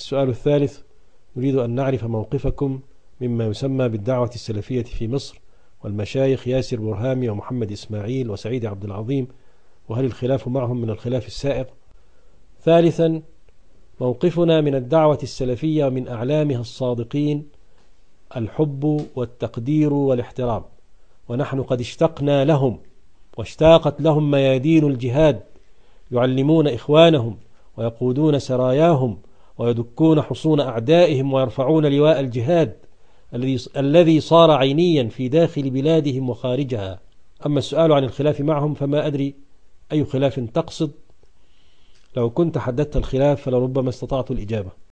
السؤال الثالث نريد أن نعرف موقفكم مما يسمى بالدعوة السلفية في مصر والمشايخ ياسر برهامي ومحمد إسماعيل وسعيد عبد العظيم وهل الخلاف معهم من الخلاف السائغ؟ ثالثا موقفنا من الدعوة السلفية ومن أعلامها الصادقين الحب والتقدير والاحترام ونحن قد اشتقنا لهم واشتاقت لهم ميادين الجهاد يعلمون إخوانهم ويقودون سراياهم ويدكون حصون أعدائهم ويرفعون لواء الجهاد الذي صار عينيا في داخل بلادهم وخارجها. أما السؤال عن الخلاف معهم فما أدري أي خلاف تقصد. لو كنت حددت الخلاف فلربما استطعت الإجابة.